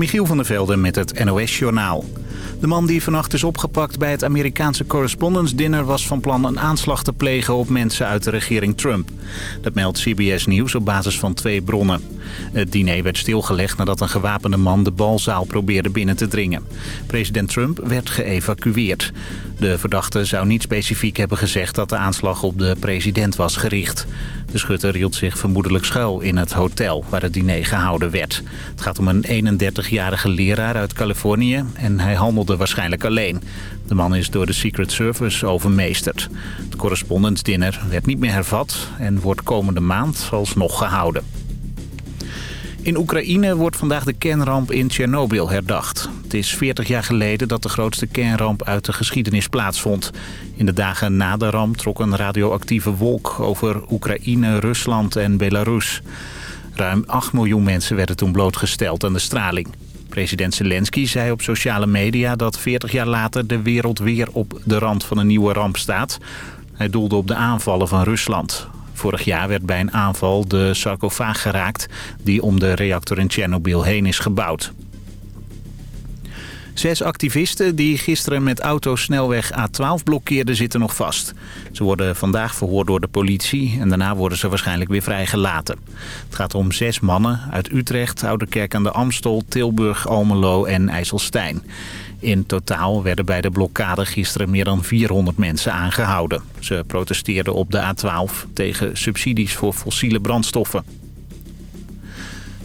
Michiel van der Velden met het NOS-journaal. De man die vannacht is opgepakt bij het Amerikaanse Correspondence Dinner... was van plan een aanslag te plegen op mensen uit de regering Trump. Dat meldt CBS Nieuws op basis van twee bronnen. Het diner werd stilgelegd nadat een gewapende man de balzaal probeerde binnen te dringen. President Trump werd geëvacueerd. De verdachte zou niet specifiek hebben gezegd dat de aanslag op de president was gericht. De schutter hield zich vermoedelijk schuil in het hotel waar het diner gehouden werd. Het gaat om een 31-jarige leraar uit Californië en hij handelde waarschijnlijk alleen. De man is door de Secret Service overmeesterd. Het correspondence dinner werd niet meer hervat en wordt komende maand alsnog gehouden. In Oekraïne wordt vandaag de kernramp in Tsjernobyl herdacht. Het is 40 jaar geleden dat de grootste kernramp uit de geschiedenis plaatsvond. In de dagen na de ramp trok een radioactieve wolk over Oekraïne, Rusland en Belarus. Ruim 8 miljoen mensen werden toen blootgesteld aan de straling. President Zelensky zei op sociale media dat 40 jaar later de wereld weer op de rand van een nieuwe ramp staat. Hij doelde op de aanvallen van Rusland. Vorig jaar werd bij een aanval de sarcofaag geraakt die om de reactor in Tsjernobyl heen is gebouwd. Zes activisten die gisteren met auto's snelweg A12 blokkeerden zitten nog vast. Ze worden vandaag verhoord door de politie en daarna worden ze waarschijnlijk weer vrijgelaten. Het gaat om zes mannen uit Utrecht, Ouderkerk aan de Amstel, Tilburg, Almelo en IJsselstein. In totaal werden bij de blokkade gisteren meer dan 400 mensen aangehouden. Ze protesteerden op de A12 tegen subsidies voor fossiele brandstoffen.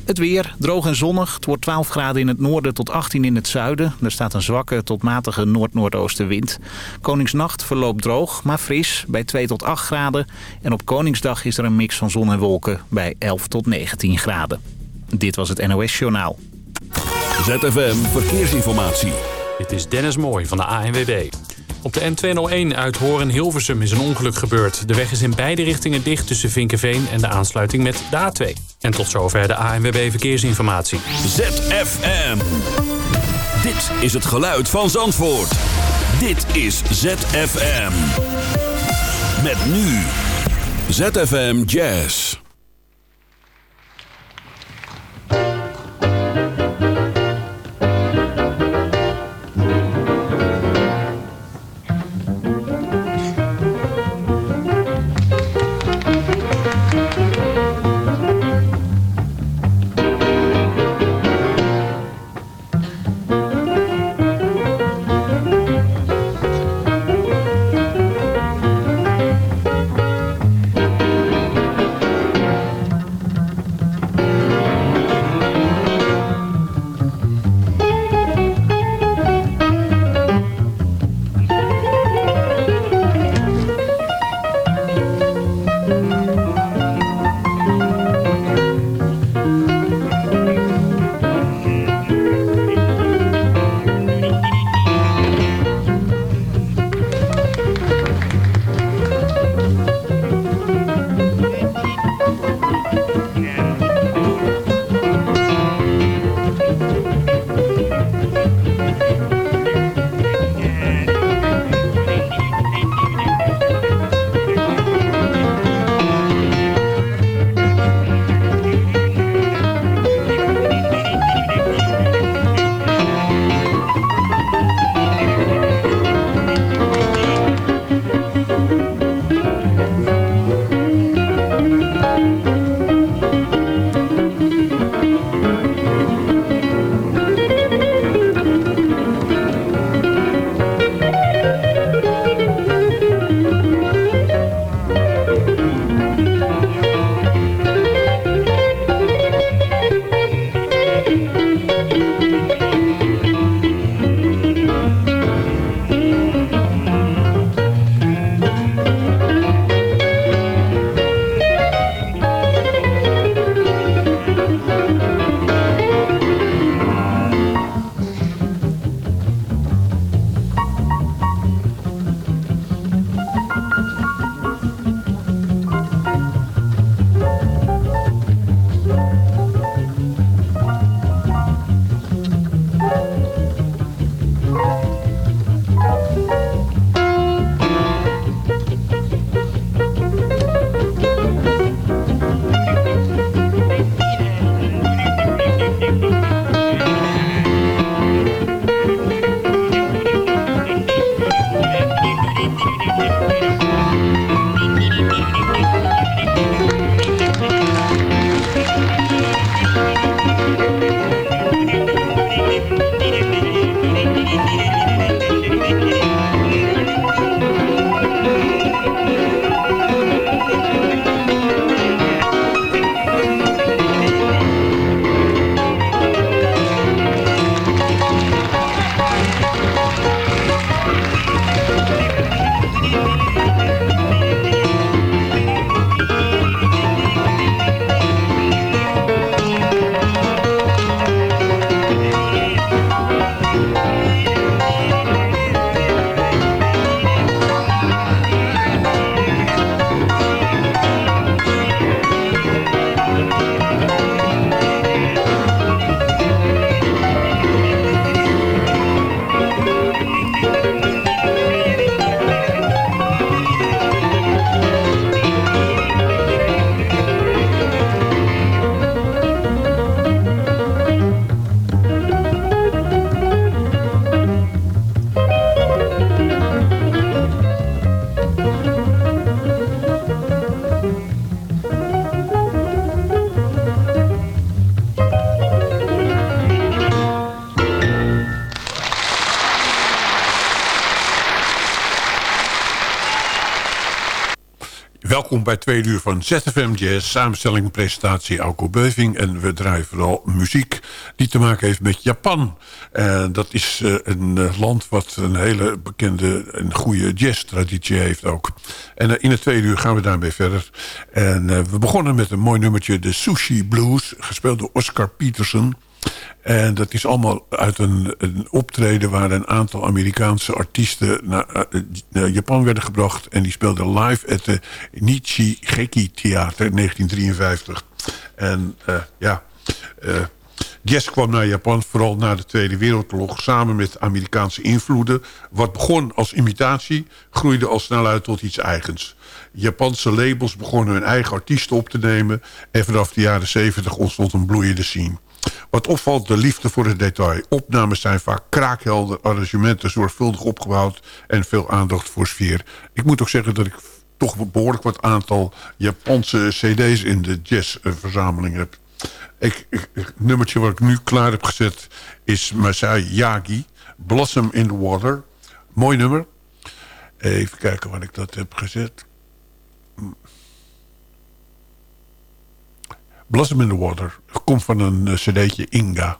Het weer, droog en zonnig. Het wordt 12 graden in het noorden tot 18 in het zuiden. Er staat een zwakke tot matige noord-noordoostenwind. Koningsnacht verloopt droog, maar fris bij 2 tot 8 graden. En op Koningsdag is er een mix van zon en wolken bij 11 tot 19 graden. Dit was het NOS Journaal. ZFM Verkeersinformatie. Dit is Dennis Mooij van de ANWB. Op de N201 uit Horen-Hilversum is een ongeluk gebeurd. De weg is in beide richtingen dicht tussen Vinkenveen en de aansluiting met de A2. En tot zover de ANWB Verkeersinformatie. ZFM. Dit is het geluid van Zandvoort. Dit is ZFM. Met nu. ZFM Jazz. Bij twee uur van ZFM Jazz. Samenstelling en presentatie Alco Beuving. En we draaien vooral muziek die te maken heeft met Japan. En dat is uh, een uh, land wat een hele bekende en goede jazz-traditie heeft ook. En in het tweede uur gaan we daarmee verder. En we begonnen met een mooi nummertje, de Sushi Blues. Gespeeld door Oscar Peterson. En dat is allemaal uit een, een, optreden waar een aantal Amerikaanse artiesten naar, naar, Japan werden gebracht. En die speelden live at de Nichigeki Theater in 1953. En uh, ja, uh, jazz kwam naar Japan vooral na de Tweede Wereldoorlog... samen met Amerikaanse invloeden. Wat begon als imitatie, groeide al snel uit tot iets eigens. Japanse labels begonnen hun eigen artiesten op te nemen... en vanaf de jaren 70 ontstond een bloeiende scene. Wat opvalt, de liefde voor het detail. Opnames zijn vaak kraakhelder, arrangementen zorgvuldig opgebouwd... en veel aandacht voor sfeer. Ik moet ook zeggen dat ik toch behoorlijk wat aantal Japanse cd's in de jazzverzameling heb. Ik, ik, nummertje wat ik nu klaar heb gezet is Masai Yagi, Blossom in the Water. Mooi nummer. Even kijken waar ik dat heb gezet. Blossom in the Water. Komt van een uh, cd'tje Inga.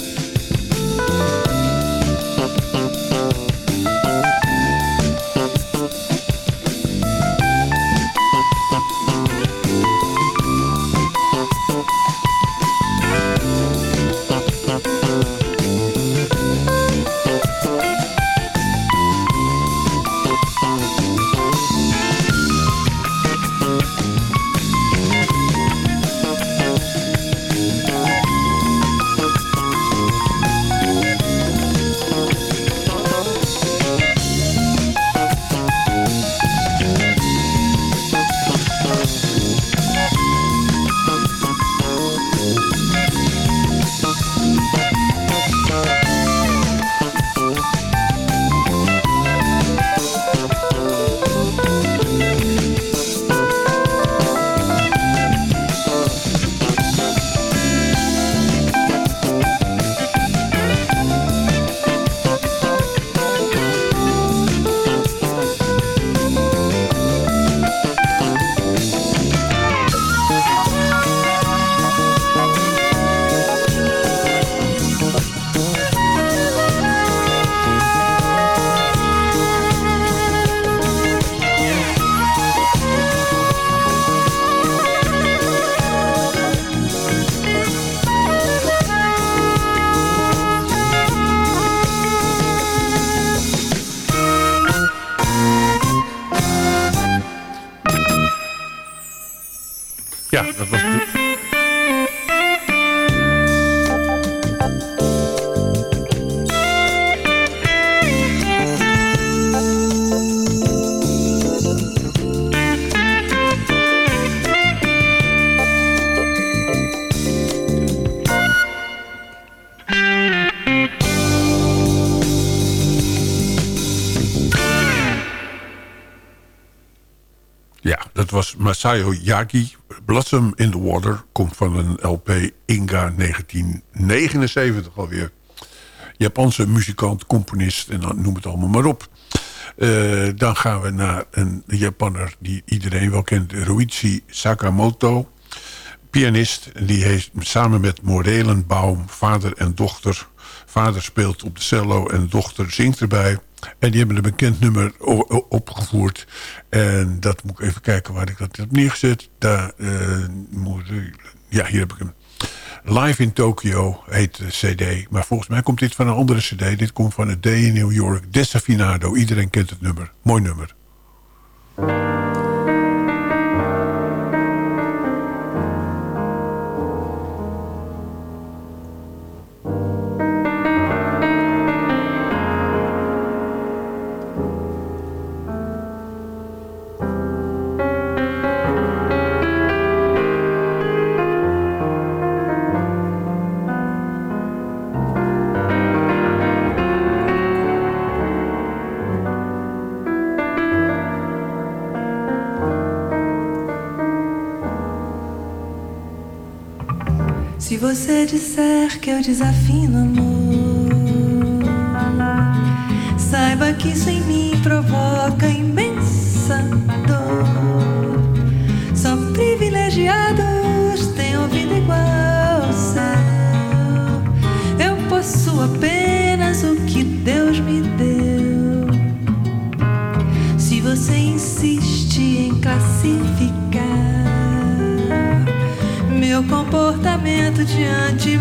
out. Was Masayo Yagi. Blossom in the Water komt van een LP Inga 1979 alweer. Japanse muzikant, componist en dan noem het allemaal maar op. Uh, dan gaan we naar een Japanner die iedereen wel kent. Ruichi Sakamoto. Pianist. Die heeft samen met Morelenbaum, vader en dochter... Vader speelt op de cello en dochter zingt erbij. En die hebben een bekend nummer opgevoerd. En dat moet ik even kijken waar ik dat heb neergezet. Daar, uh, ja, hier heb ik hem. Live in Tokyo heet de cd. Maar volgens mij komt dit van een andere cd. Dit komt van het Day in New York. Desafinado. Iedereen kent het nummer. Mooi nummer. Apenas o que Deus me deu. Se você insiste em classificar meu comportamento diante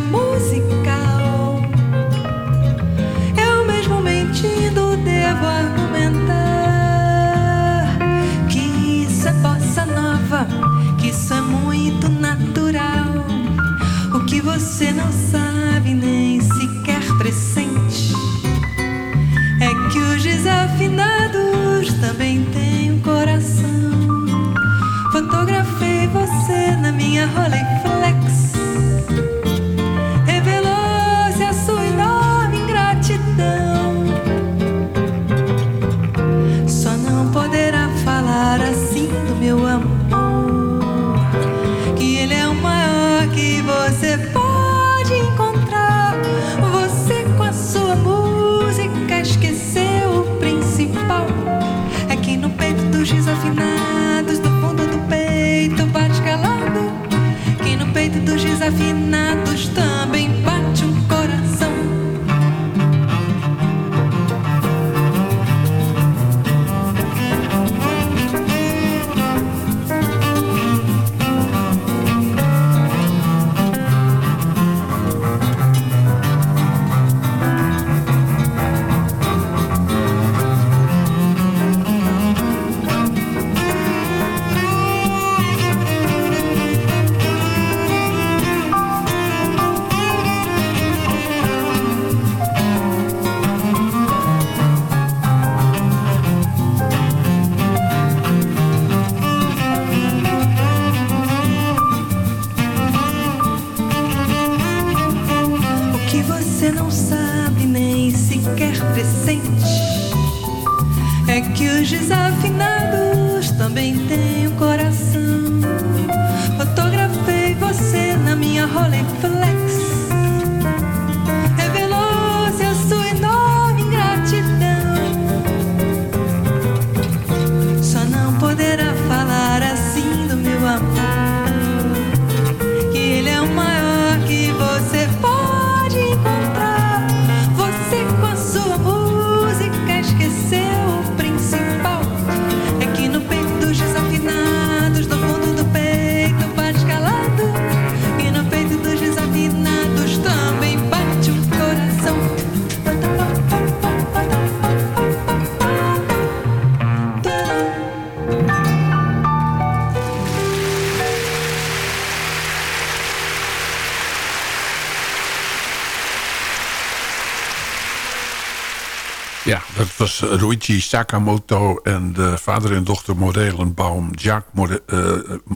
was Sakamoto en de vader en dochter Morelenbaum. Jacques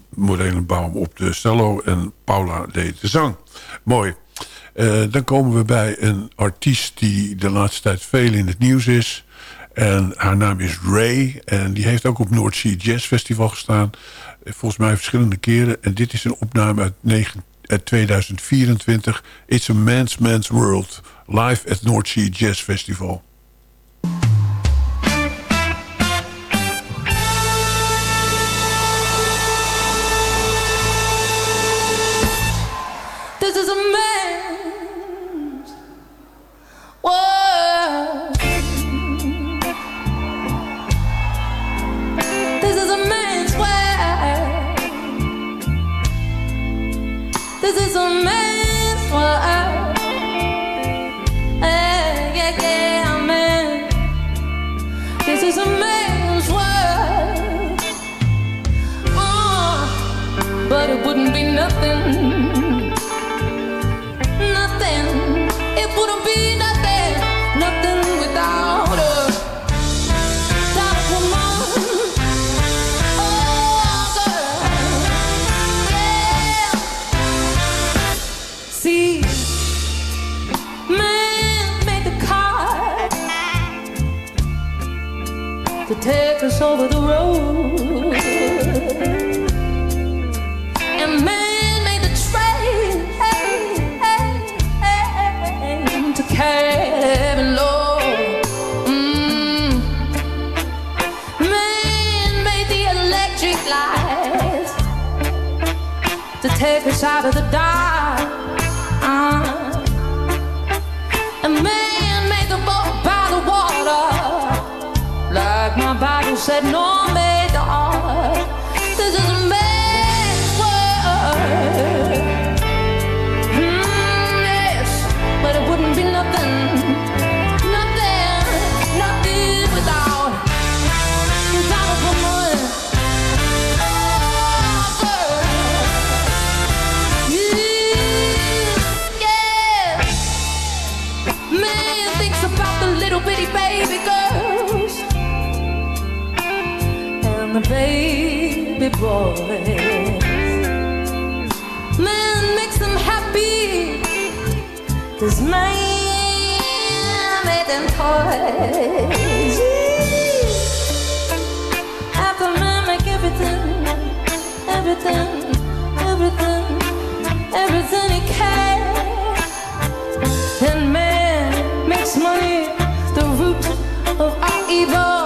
Morelenbaum op de cello en Paula deed de zang. Mooi. Uh, dan komen we bij een artiest die de laatste tijd veel in het nieuws is. En haar naam is Ray. En die heeft ook op North Sea Jazz Festival gestaan. Volgens mij verschillende keren. En dit is een opname uit, 9, uit 2024. It's a Man's Man's World. Live at North Sea Jazz Festival. Baby boys. Man makes them happy. This man made them toys. After man make everything, everything, everything, everything he can. And man makes money the root of all evil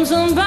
comes on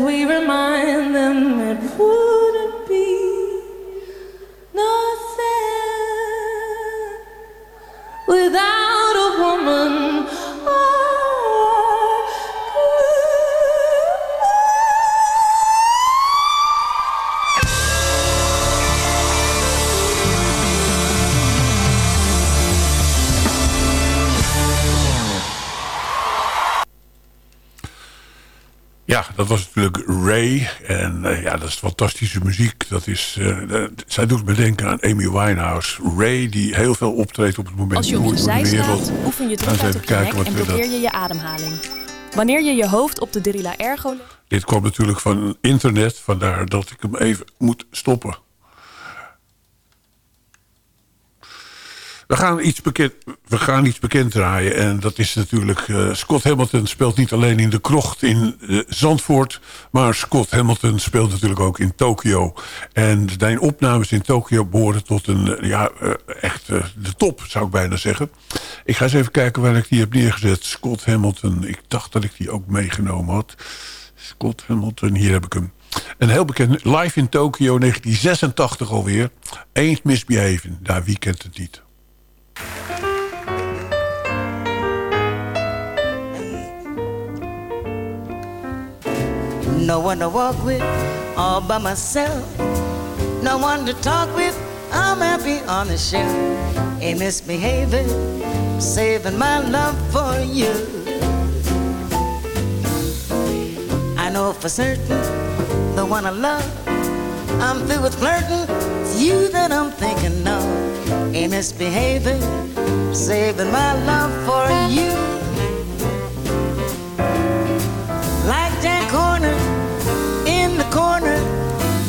we Ja, dat was natuurlijk Ray. En eh, ja, dat is fantastische muziek. Dat is, eh, zij doet me denken aan Amy Winehouse. Ray, die heel veel optreedt op het moment Als je op de zij staat, oefen je druk uit op je nek en probeer je je ademhaling. Wanneer je je hoofd op de Derilla Ergo Dit kwam natuurlijk van internet, vandaar dat ik hem even moet stoppen. We gaan iets bekend, we gaan iets bekend draaien. En dat is natuurlijk... eh, Scott Hamilton speelt niet alleen in de krocht in eh, Zandvoort... maar Scott Hamilton speelt natuurlijk ook in Tokio. En zijn opnames in Tokio behoren tot een... eh, ja, echt de top, zou ik bijna zeggen. Ik ga eens even kijken waar ik die heb neergezet. Scott Hamilton. Ik dacht dat ik die ook meegenomen had. Scott Hamilton, hier heb ik hem. Een heel bekend, live in Tokio, 1986 alweer. Ain't Misbehaving. Daar, wie kent het niet? No one to walk with, all by myself. No one to talk with, I'm happy on the shelf. Ain't misbehaving, saving my love for you. I know for certain, the one I love. I'm through with flirting, it's you that I'm thinking of. Ain't misbehaving, saving my love for you.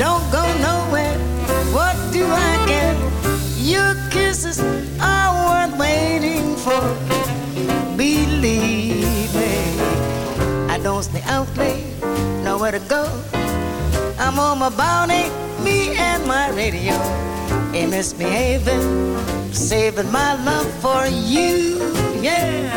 Don't go nowhere. What do I get? Your kisses are worth waiting for. Believe me, I don't stay out late, nowhere to go. I'm on my bounty, me and my radio. Ain't misbehaving, saving my love for you. Yeah,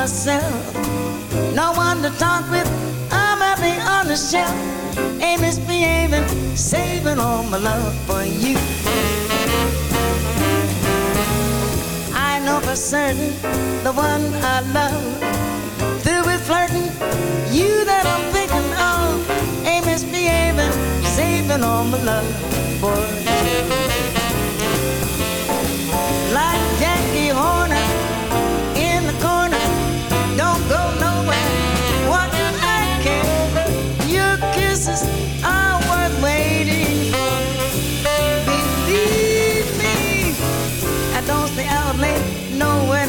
myself. No one to talk with, I'm happy on the shelf. Ain't misbehaving, saving all my love for you. I know for certain the one I love. Through with flirting, you that I'm thinking of. Ain't misbehaving, saving all my love for you.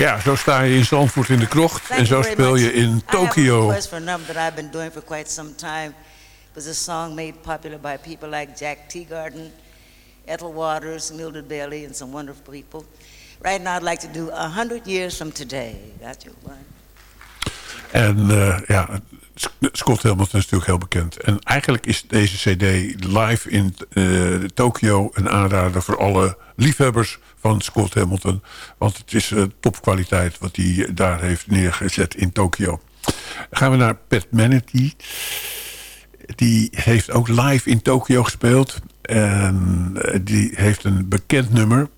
Ja, zo sta je in Zandvoort in de krocht. Thank en zo speel much. je in Tokio. request for a number that I've been doing for quite some time. It was a song made popular by people like Jack Teagarden, Ethel Waters, Mildred Bailey, and some wonderful people. Right now, I'd like to do a hundred years from today. Got you one. En eh, ja, Scott Hamilton is natuurlijk heel bekend. En eigenlijk is deze cd live in eh, Tokio een aanrader voor alle liefhebbers van Scott Hamilton. Want het is eh, topkwaliteit wat hij daar heeft neergezet in Tokio. Gaan we naar Pat Manatee. Die heeft ook live in Tokio gespeeld. En eh, die heeft een bekend nummer.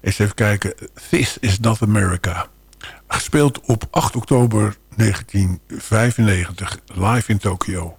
Eens even kijken. This is not America. Gespeeld op 8 oktober 1995. Live in Tokio.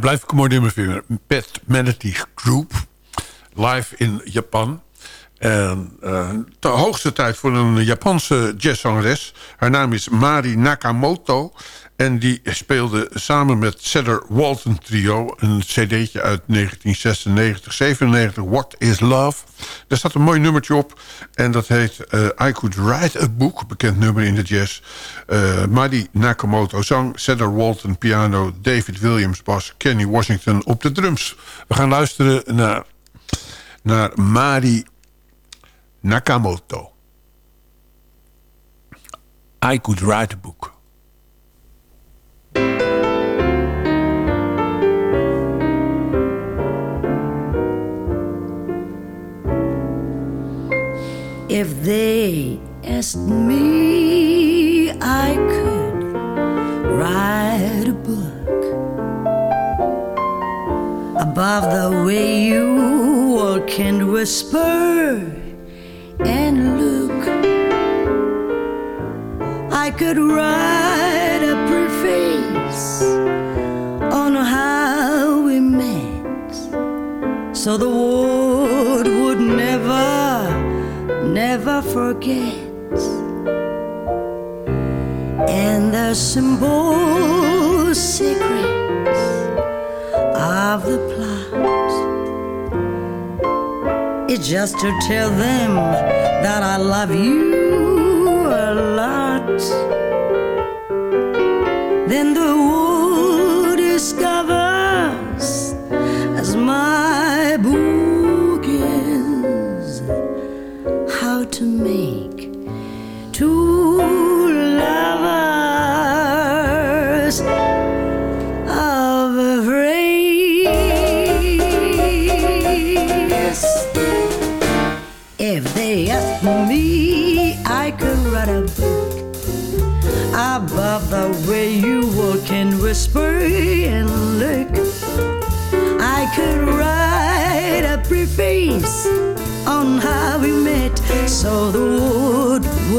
Blijf ik mooi nummer vinden. Pet Manatee Group. Live in Japan. En uh, de hoogste tijd voor een Japanse jazzzangeres. Haar naam is Mari Nakamoto. En die speelde samen met Cedar Walton Trio... een cd'tje uit 1996, 97, What is Love. Daar staat een mooi nummertje op. En dat heet uh, I Could Write a Book, bekend nummer in de jazz. Uh, Nakamoto zang, Cedar Walton piano... David Williams bas, Kenny Washington op de drums. We gaan luisteren naar, naar Madi Nakamoto. I could write a book. Asked me, I could write a book about the way you walk and whisper and look. I could write a preface on how we met, so the world would never, never forget. Simple secrets of the plot. It's just to tell them that I love you a lot.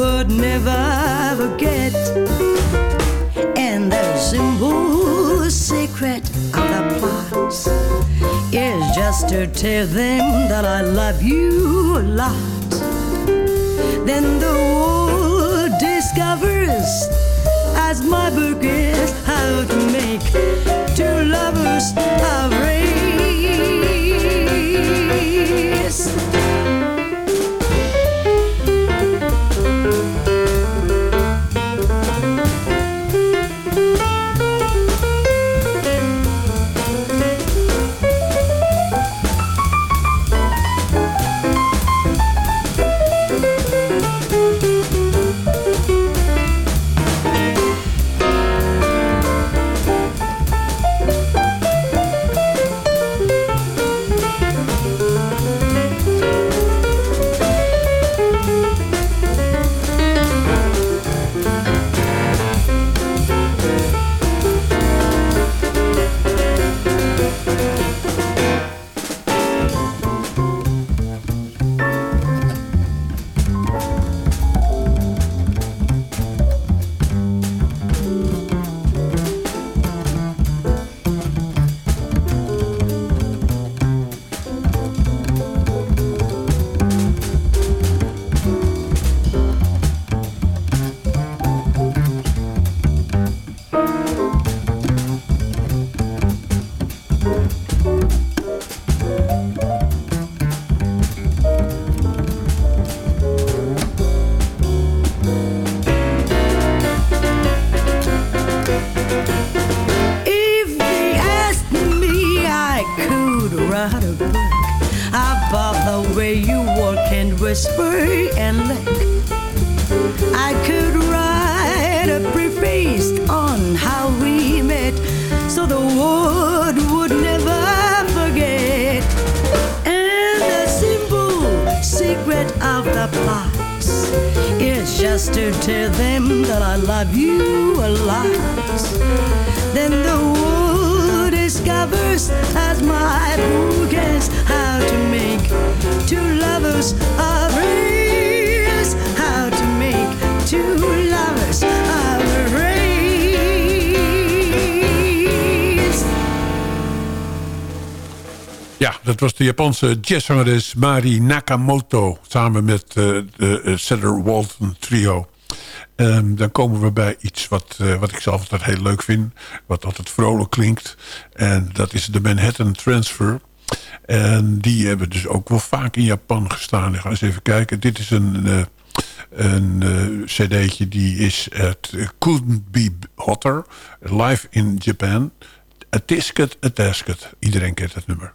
Would never forget. And the simple secret of the plot is just to tell them that I love you a lot. Then the world discovers, as my book is, how to make two lovers a race. The world would never forget. And the simple secret of the plot is just to tell them that I love you a lot. Then the world discovers as my is how to make two lovers a race. How to make two lovers Ja, dat was de Japanse jazzzangeres Mari Nakamoto... samen met eh, de eh, Cedar Walton Trio. Ehm, dan komen we bij iets wat, eh, wat ik zelf altijd heel leuk vind. Wat altijd vrolijk klinkt. En dat is de Manhattan Transfer. En die hebben dus ook wel vaak in Japan gestaan. Ik ga eens even kijken. Dit is een, uh, een cd'tje die is het Couldn't Be Hotter. Live in Japan. A Tisket, A Tasket. Iedereen kent het nummer.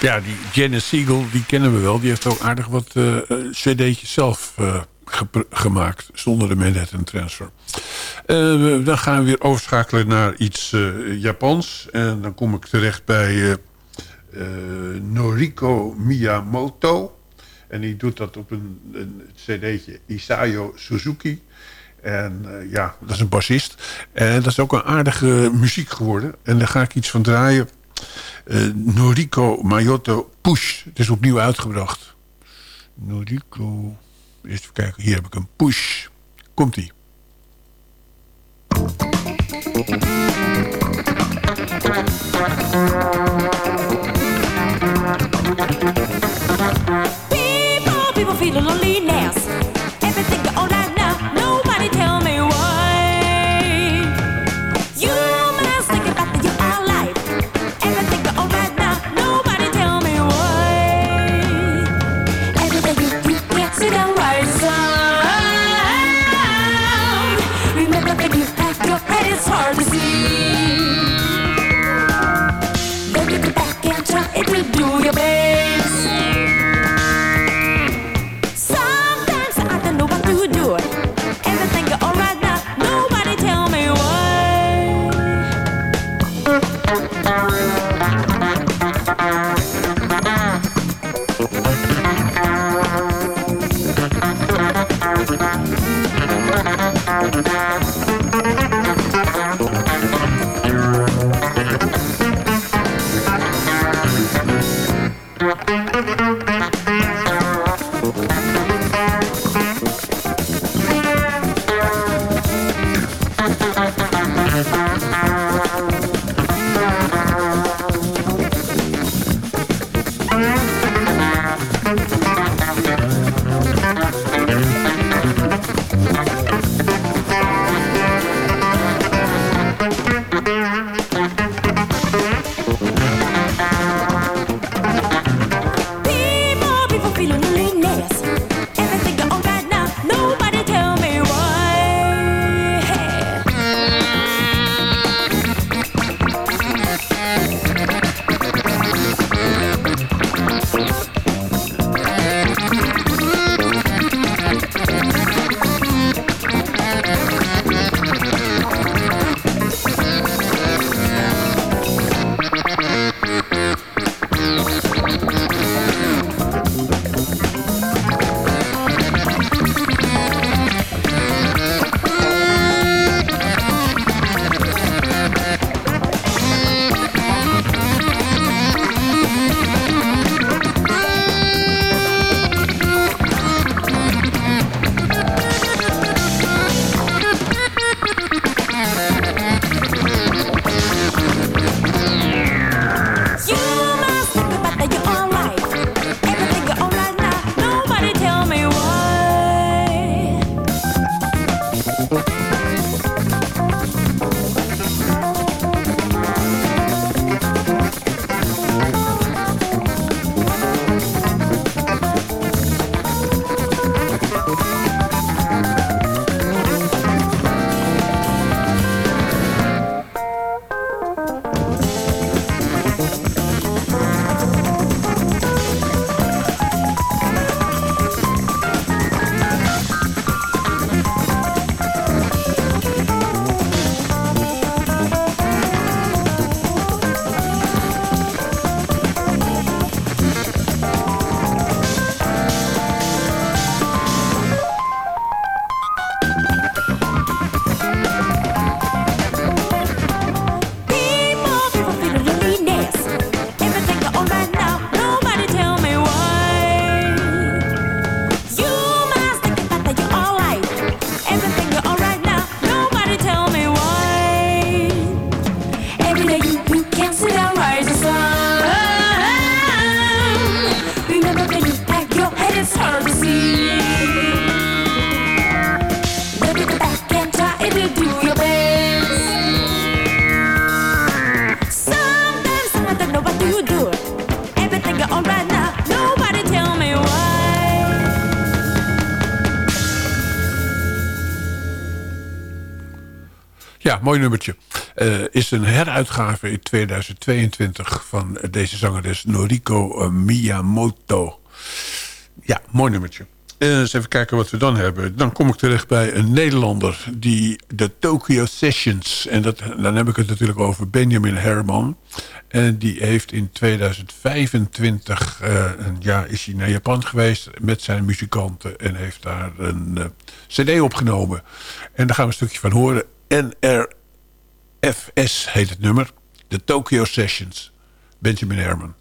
Ja, die Janice Siegel, die kennen we wel. Die heeft ook aardig wat uh, cd'tjes zelf uh, gemaakt. Zonder de Manhattan Transfer. Uh, dan gaan we weer overschakelen naar iets Japans. En dan kom ik terecht bij Noriko Miyamoto. En die doet dat op een, een cd'tje Isayo Suzuki. En ja, dat is een bassist. En dat is ook een aardige muziek geworden. En daar ga ik iets van draaien. Uh, Noriko Mayoto Push. Het is opnieuw uitgebracht. Noriko... Even kijken, hier heb ik een Push. Komt-ie. People, people feeling loneliness. Mooi nummertje. Eh, is een heruitgave in 2022 van deze zangeres Noriko eh, Miyamoto. Ja, mooi nummertje. Eh, eens even kijken wat we dan hebben. Dan kom ik terecht bij een Nederlander die de Tokyo Sessions... en dat, dan heb ik het natuurlijk over Benjamin Herman. En die heeft in 2025 eh, een jaar is hij naar Japan geweest met zijn muzikanten... en heeft daar een cd opgenomen. En daar gaan we een stukje van horen. NRFS heet het nummer. De Tokyo Sessions. Benjamin Herman.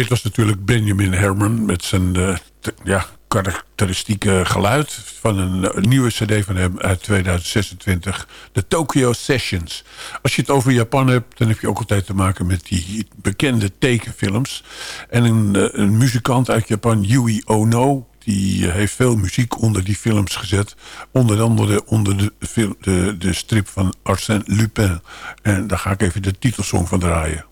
Dit was natuurlijk Benjamin Herman met zijn eh, ja, karakteristieke geluid... van een nieuwe cd van hem uit 2026, de Tokyo Sessions. Als je het over Japan hebt, dan heb je ook altijd te maken met die bekende tekenfilms. En een, eh, een muzikant uit Japan, Yui Ono... die eh, heeft veel muziek onder die films gezet. Onder andere onder de, de, de strip van Arsène Lupin. En daar ga ik even de titelsong van draaien.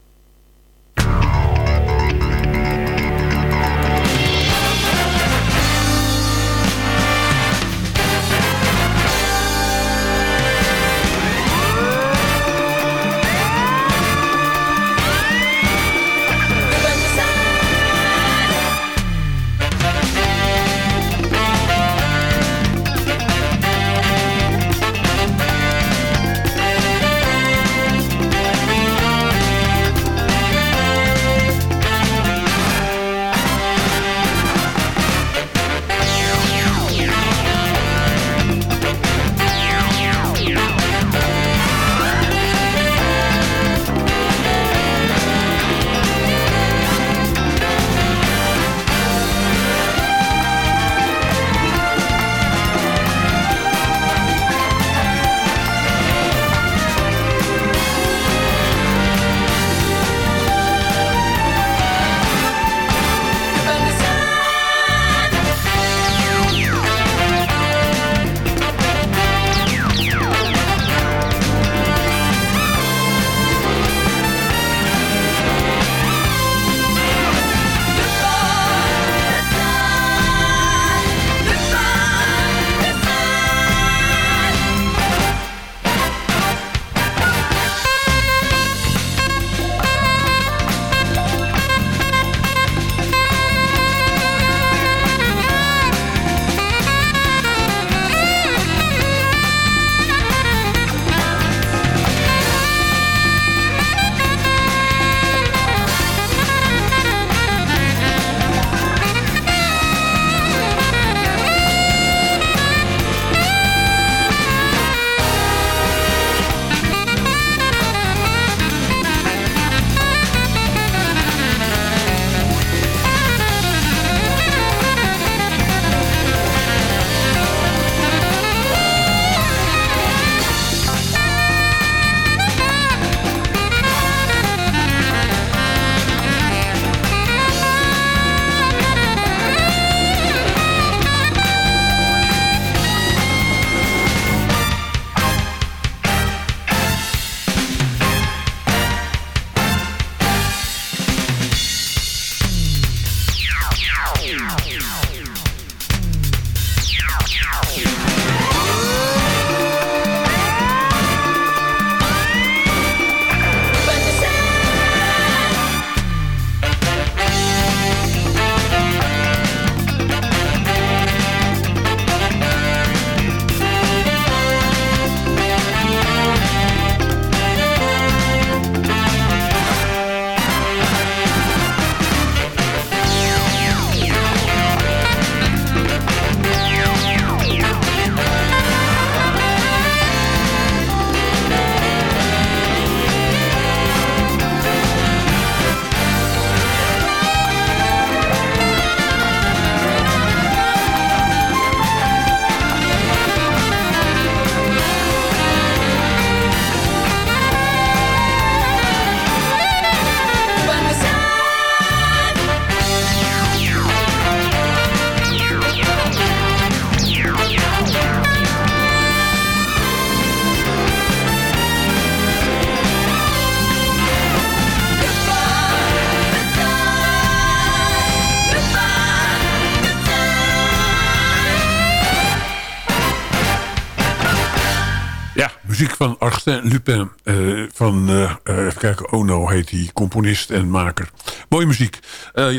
Arsène Lupin. eh, van, eh, eh, even kijken, Ono heet die, componist en maker. Mooie muziek.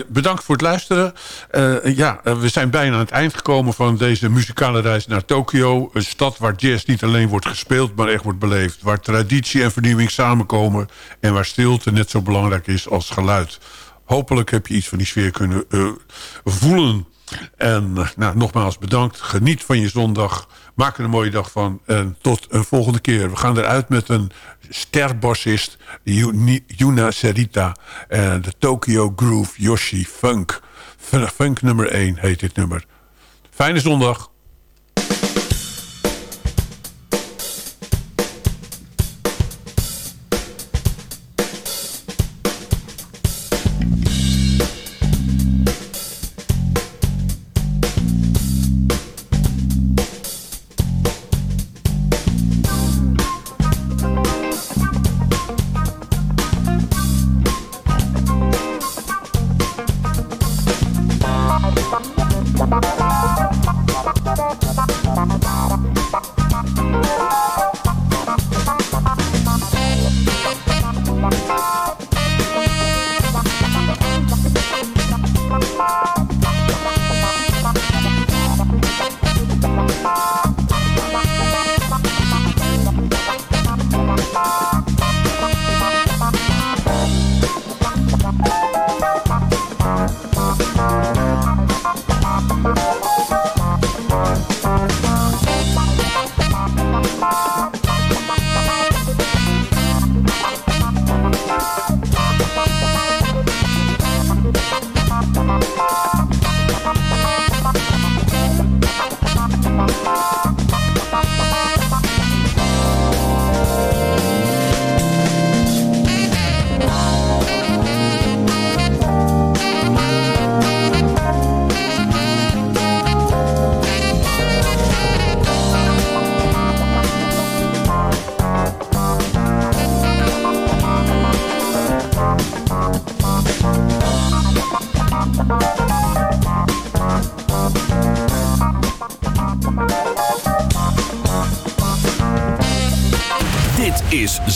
Bedankt voor het luisteren. Ja, we zijn bijna aan het eind gekomen van deze muzikale reis naar Tokio. Een stad waar jazz niet alleen wordt gespeeld, maar echt wordt beleefd. Waar traditie en vernieuwing samenkomen. En waar stilte net zo belangrijk is als geluid. Hopelijk heb je iets van die sfeer kunnen voelen. En nou, nogmaals bedankt. Geniet van je zondag. Maak er een mooie dag van. En tot een volgende keer. We gaan eruit met een sterbassist Yu- Yuna Serita. En de Tokyo Groove Yoshi Funk. Fun- Funk nummer 1 heet dit nummer. Fijne zondag.